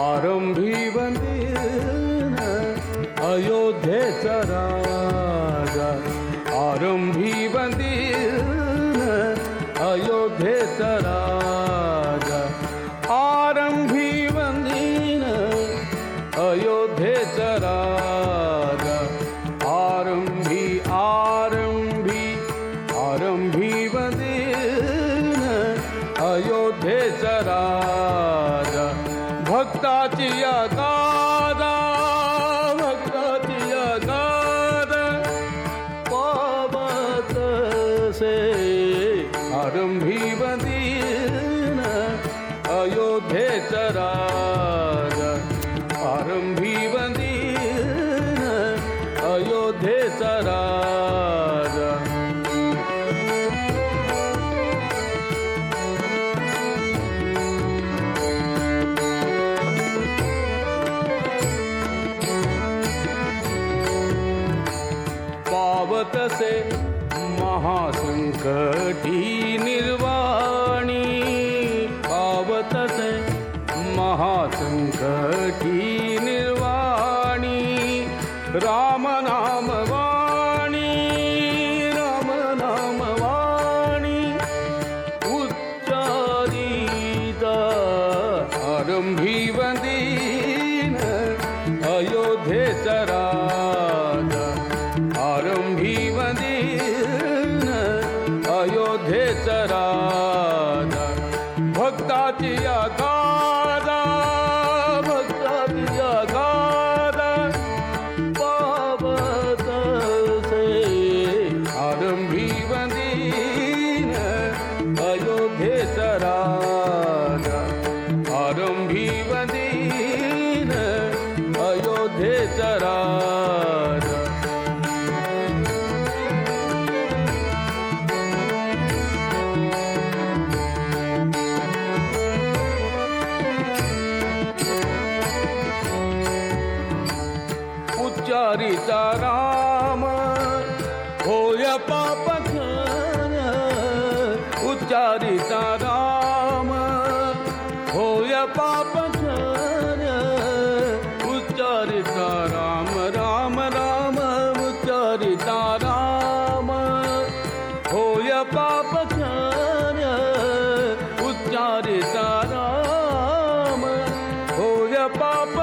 आरंभी वंदीन अयोध्येचा राजा आरंभी वंदीन अयोध्येचा राजा आरंभी वंदीन अयोध्येचा राजा आरंभी आरंभी आरंभी वंदीन अयोध्येचा राजा ಭಕ್ತಿಯ ಕಾದ ಭಕ್ತಿಯ ಕಾದ ಪಾವತ ಸೇ ಆರಂಭೀವದೀನ ಅಯೋಧ್ಯೆ ಚರಾ पावतसे महासंकटी निर्वाणी। पावतसे महासंकटी निर्वाणी। राम उच्चारिता राम होय पाप पाप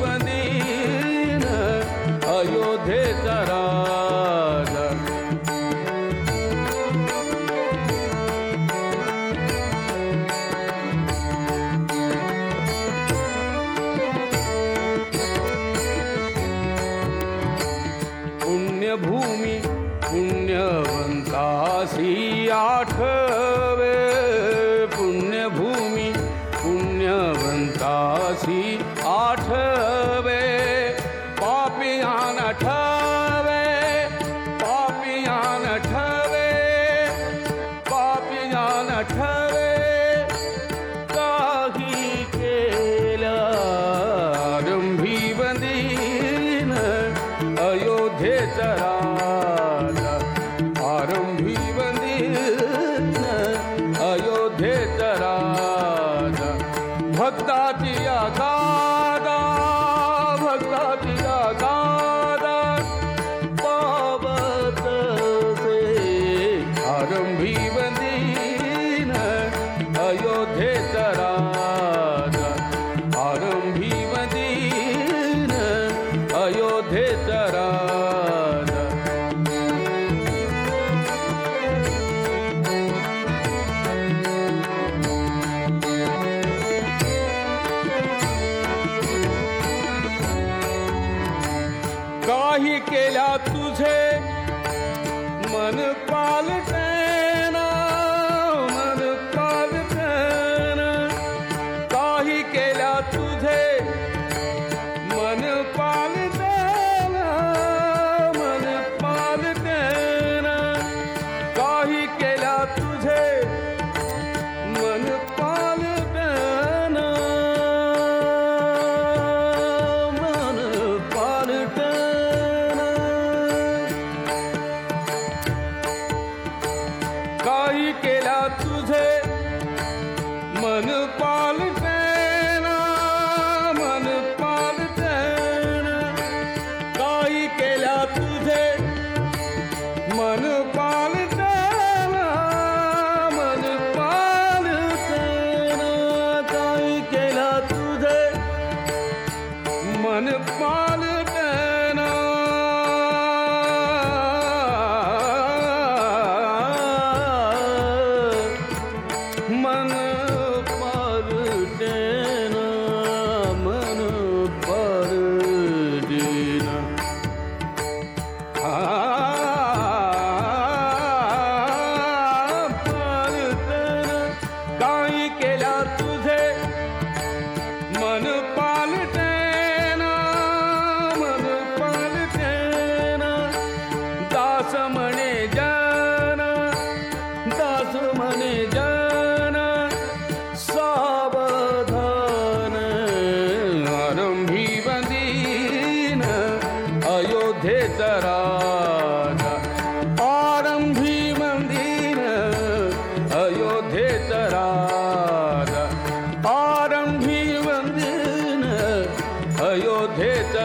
वंदीन अयोध्येचा राजा पुण्यभूमी पुण्यवंतासी आठवे पुण्यभूमी पुण्यवंतासी भक्ताची दिया गादा भक्ता दिया गादा पावत से आरंभी बंदी अयोध्या राजा काही केला तुझे मन पाल अयोध्येच राजा आरंभी मंदिर अयोध्येच